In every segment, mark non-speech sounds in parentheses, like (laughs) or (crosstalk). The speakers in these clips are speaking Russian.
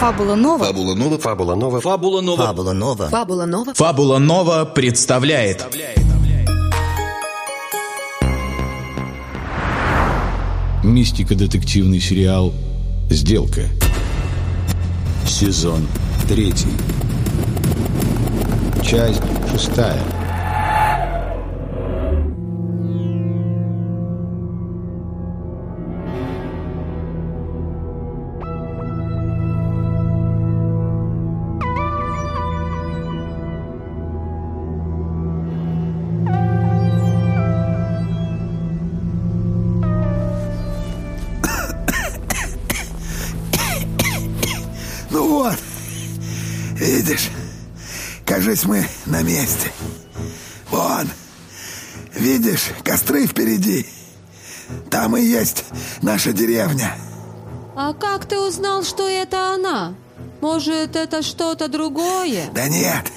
Фабула Нова. Фабула Нова. Фабула Нова. Фабула Нова. Фабула Нова. Фабула Нова. Фабула Нова представляет. Мистико-детективный сериал «Сделка». Сезон третий. Часть шестая. Кажись, мы на месте. Вон, видишь, костры впереди. Там и есть наша деревня. А как ты узнал, что это она? Может, это что-то другое? Да нет,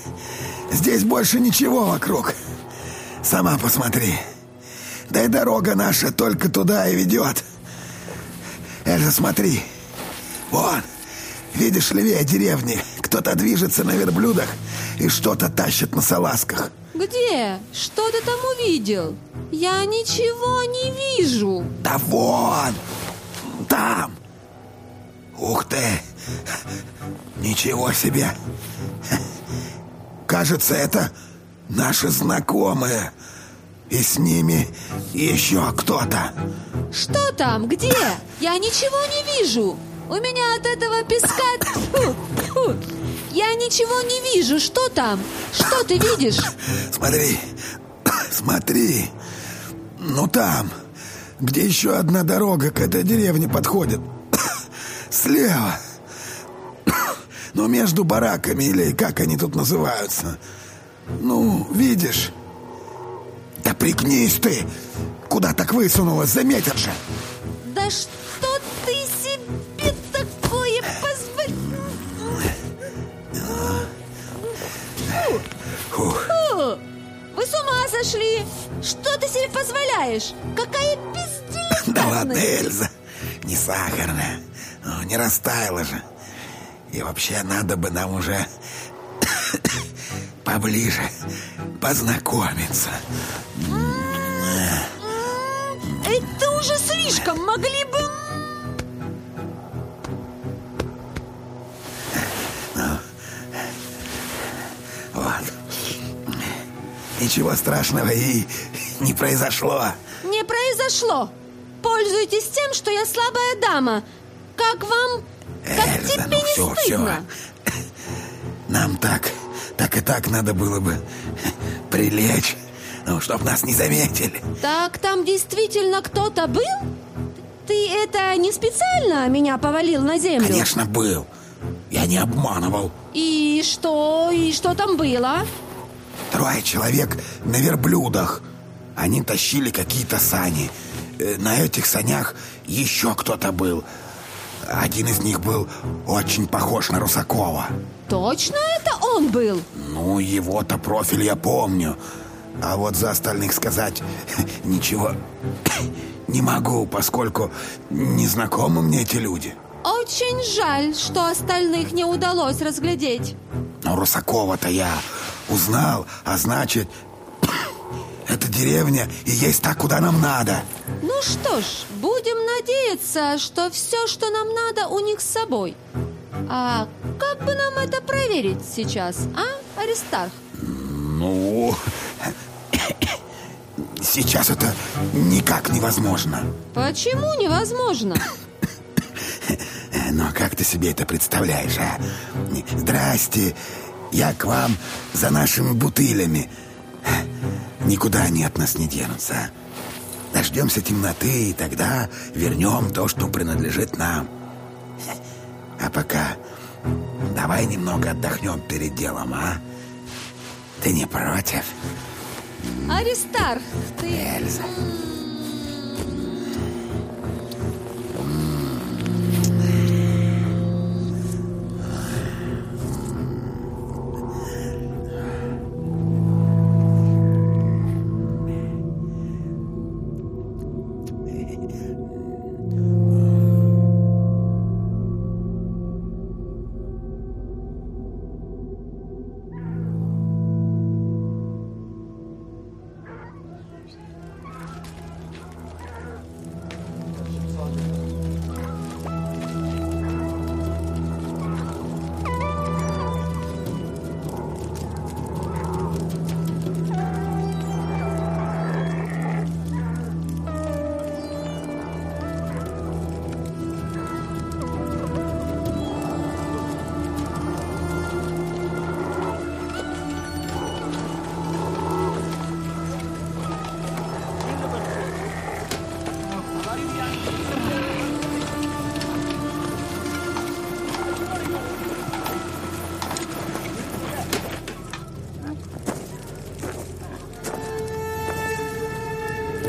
здесь больше ничего вокруг. Сама посмотри. Да и дорога наша только туда и ведет. Эльза, смотри. Вон, видишь левее деревни, кто-то движется на верблюдах и что-то тащит на салазках. Где? Что ты там увидел? Я ничего не вижу. Да вон! Там! Ух ты! Ничего себе! Кажется, это наши знакомые. И с ними еще кто-то. Что там? Где? Я ничего не вижу. У меня от этого песка... (laughs) Я ничего не вижу. Что там? Что ты видишь? (laughs) Смотри, (coughs) смотри. Ну там, где еще одна дорога к этой деревне подходит. (coughs) Слева. (coughs) Ну, между бараками, или как они тут называются. Ну, видишь? Да пригнись ты! Куда так высунулась? Заметят же! Да что сошли! Что ты себе позволяешь? Какая безделица! (laughs) Да ладно, Эльза, не сахарная. Ну, не растаяла же. И вообще надо бы нам уже (coughs) поближе познакомиться. Это уже слишком! Могли бы... Ничего страшного и не произошло. Не произошло! Пользуйтесь тем, что я слабая дама. Как вам... Как Эльза, тебе ну не все, стыдно? все. Нам так, так и так надо было бы прилечь, ну, чтоб нас не заметили. Так там действительно кто-то был? Ты это не специально меня повалил на землю? Конечно, был. Я не обманывал. И что? И что там было? Трое человек на верблюдах. Они тащили какие-то сани. Э, На этих санях еще кто-то был. Один из них был очень похож на Русакова. Точно это он был? Ну, его-то профиль я помню. А вот за остальных сказать (laughs) ничего (coughs) не могу, поскольку не знакомы мне эти люди. Очень жаль, что остальных не удалось разглядеть. Но Русакова-то я узнал, а значит, (coughs) эта деревня и есть та, куда нам надо. Ну что ж, будем надеяться, что все, что нам надо, у них с собой. А как бы нам это проверить сейчас, а, Аристарх? Ну, (coughs) сейчас это никак невозможно. Почему невозможно? (coughs) Но как ты себе это представляешь, а? Здрасте, я к вам за нашими бутылями. Никуда они от нас не денутся. Дождемся темноты, и тогда вернем то, что принадлежит нам. А пока давай немного отдохнем перед делом, а? Ты не против, Аристарх, ты... Эльза?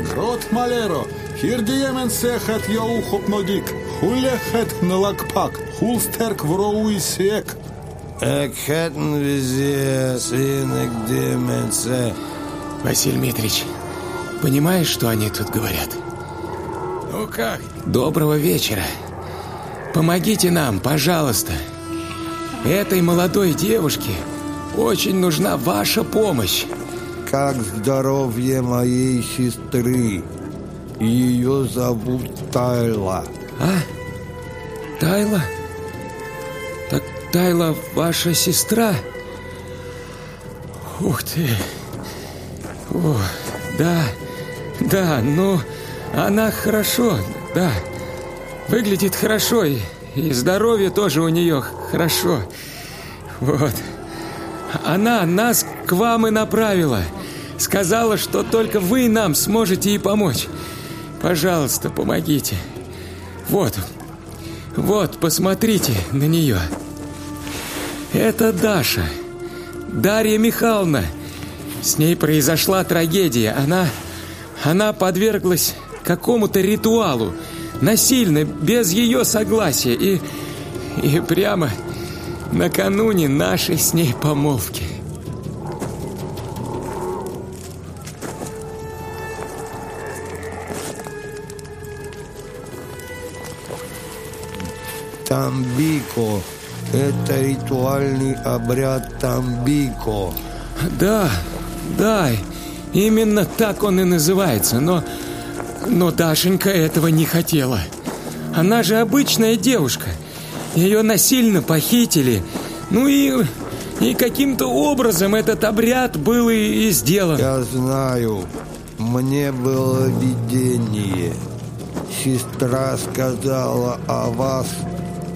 Грот Малеро, Хирдиемен сехет йоу хопнодик, хулехет налакпак, хулстерк вроуи сек. Экхетн везде, свинок деменце. Василий Дмитриевич, понимаешь, что они тут говорят? Ну как? Доброго вечера. Помогите нам, пожалуйста. Этой молодой девушке очень нужна ваша помощь. Как здоровье моей сестры. Ее зовут Тайла. А? Тайла? Так Тайла ваша сестра? Ух ты. О, да, да, ну, она хорошо, да. Выглядит хорошо, и, и здоровье тоже у нее хорошо. Вот. Она нас к вам и направила. Сказала, что только вы нам сможете ей помочь. Пожалуйста, помогите. Вот, вот, посмотрите на нее. Это Даша. Дарья Михайловна. С ней произошла трагедия. Она, она подверглась какому-то ритуалу. Насильно, без ее согласия. И, и прямо накануне нашей с ней помолвки. Тамбико. Это ритуальный обряд Тамбико. Да, да, именно так он и называется, но... Но Дашенька этого не хотела. Она же обычная девушка. Ее насильно похитили. Ну и... И каким-то образом этот обряд был и, и сделан. Я знаю. Мне было видение. Сестра сказала о вас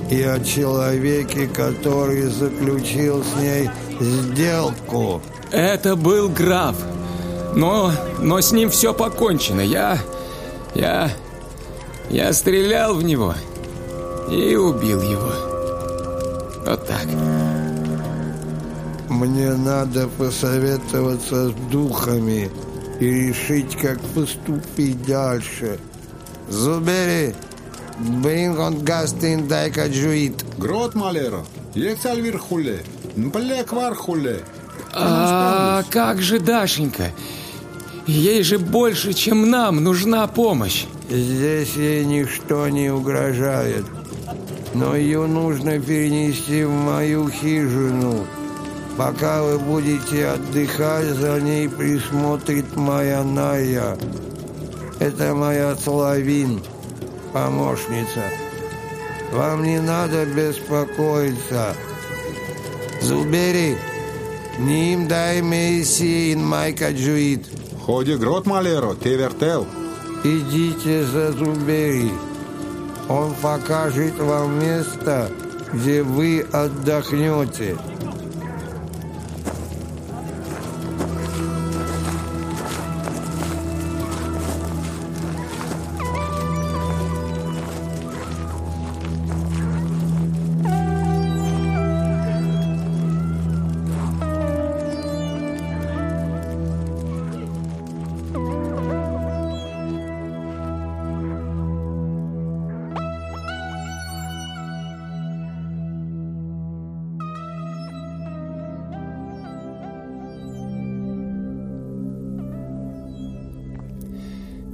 и о человеке, который заключил с ней сделку. Это был граф. Но, но с ним все покончено. Я, я, я стрелял в него и убил его. Вот так. Мне надо посоветоваться с духами и решить, как поступить дальше. Зубери, bring on Gustin дай-ка джуит. Грот Малеро, ехцальвир хуле, мплеквар хуле. А как же Дашенька? Ей же больше, чем нам, нужна помощь. Здесь ей ничто не угрожает. Но ее нужно перенести в мою хижину. Пока вы будете отдыхать, за ней присмотрит моя Ная. Это моя Славин, помощница. Вам не надо беспокоиться. Зубери, ним дай месси ин майка джуит. Ходи Грот Малеро, ты вертел. Идите за Зубери. Он покажет вам место, где вы отдохнете.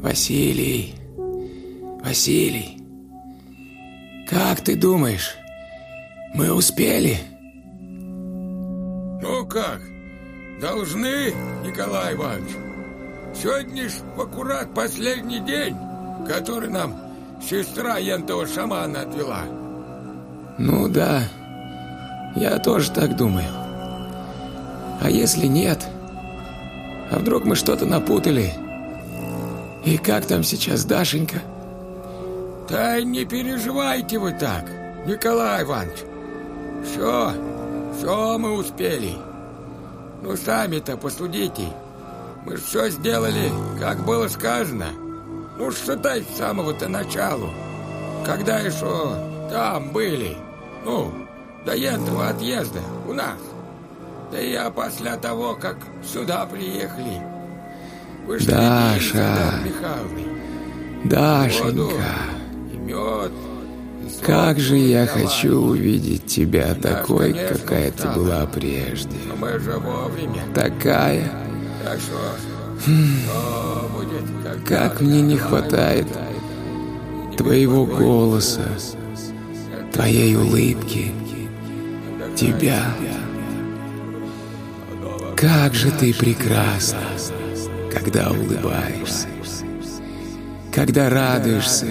Василий, Василий, как ты думаешь, мы успели? Ну как, должны, Николай Иванович? Сегодня ж аккурат последний день, который нам сестра ентого шамана отвела. Ну да, я тоже так думаю. А если нет? А вдруг мы что-то напутали? И как там сейчас Дашенька? Да не переживайте вы так, Николай Иванович. Все, все мы успели. Ну, сами-то посудите. Мы же все сделали, как было сказано. Ну, считай с самого-то начала. Когда еще там были. Ну, до этого отъезда у нас. Да и после того, как сюда приехали. Даша. Дашенька, как же я хочу увидеть тебя такой, какая ты была прежде. Такая, когда как мне не хватает твоего голоса, твоей улыбки, тебя. Как же ты прекрасна, когда улыбаешься, когда радуешься,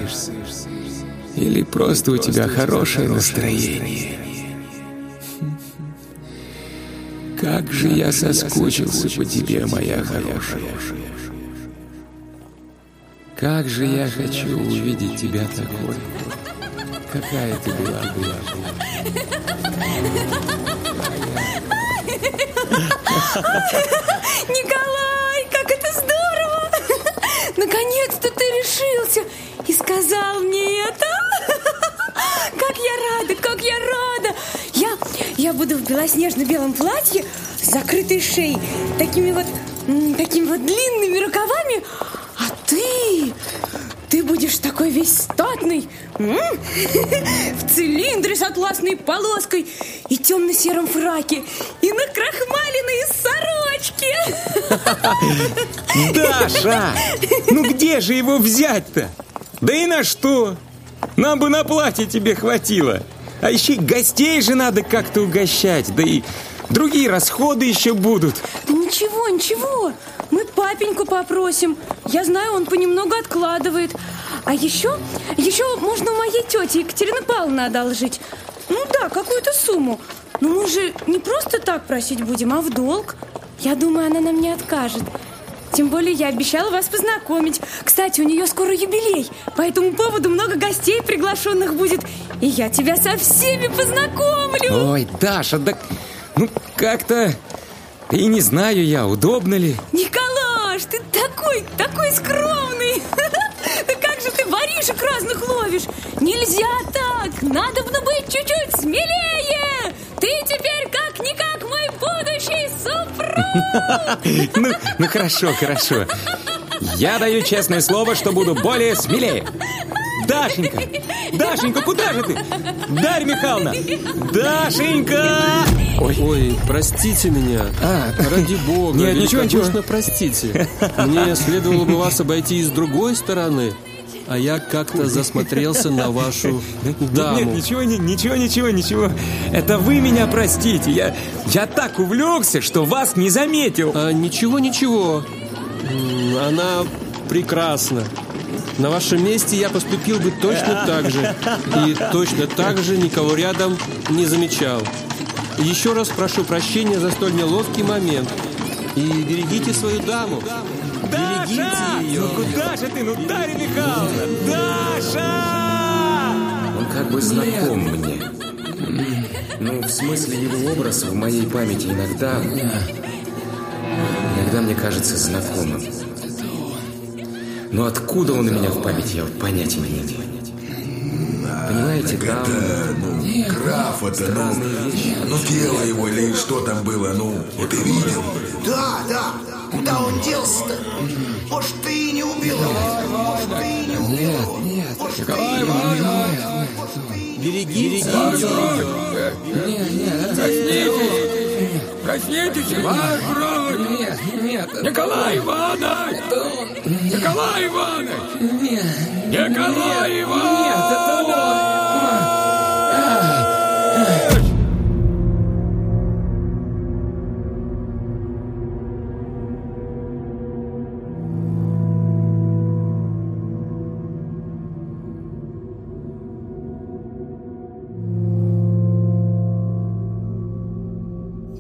или просто у тебя хорошее настроение. (laughs) Как же я соскучился по тебе, моя хорошая. Как же я хочу увидеть тебя такой, какая ты была, была, была. (laughs) Николай, сказал мне это. (laughs) Как я рада, как я рада! Я, я буду в белоснежно-белом платье с закрытой шеей, такими вот, такими вот длинными рукавами, а ты, ты будешь такой весь статный, (laughs) в цилиндре с атласной полоской и темно-сером фраке, и на крахмаленной сорочке. (laughs) Даша! Ну где же его взять-то? Да и на что? Нам бы на платье тебе хватило. А еще гостей же надо как-то угощать. Да и другие расходы еще будут. Да ничего, ничего. Мы папеньку попросим. Я знаю, он понемногу откладывает. А еще, еще можно у моей тети Екатерины Павловны одолжить. Ну да, какую-то сумму. Но мы же не просто так просить будем, а в долг. Я думаю, она нам не откажет. Тем более я обещала вас познакомить. Кстати, у нее скоро юбилей. По этому поводу много гостей приглашенных будет. И я тебя со всеми познакомлю. Ой, Даша, да ну как-то и не знаю я, удобно ли. Николаш, ты такой, такой скромный! (laughs) Да как же ты воришек разных ловишь? Нельзя так! Надо бы быть чуть-чуть смелее! Ну, ну хорошо, хорошо. Я даю честное слово, что буду более смелее. Дашенька! Дашенька, куда же ты? Дарья Михайловна! Дашенька! Ой, Ой, простите меня. А, Ради бога. Нет, ничего, ничего. простите. Мне следовало бы вас обойти и с другой стороны, а я как-то засмотрелся на вашу (laughs) даму. Нет, ничего, не- ничего, ничего, ничего. Это вы меня простите. Я, я так увлекся, что вас не заметил. А, ничего, ничего. Она прекрасна. На вашем месте я поступил бы точно (laughs) так же. И точно так же никого рядом не замечал. Еще раз прошу прощения за столь неловкий момент. И берегите свою даму. Берегите ее. Ну куда же ты? Ну, Дарья Михайловна! Даша! Он как бы знаком мне. Ну, в смысле, его образ в моей памяти иногда... Иногда мне кажется знакомым. Но откуда он у меня в памяти, я вот понятия не имею. Понимаете, там... Граф это, ну, ну тело его или что там было, ну, вот ты видел? Да, да. Куда он делся-то? Может, ты и не убил его? Может, ты и не убил его? Нет, Может, ты Николай и не убил! Берегите Ваш ее. бродь! Проснитесь! Проснитесь, ваш бродь! Нет, нет, Николай Иванович! Николай Иванович! Николай Иванович!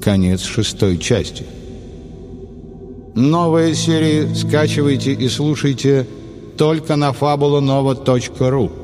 Конец шестой части. Новые серии скачивайте и слушайте только на fabulanova.ru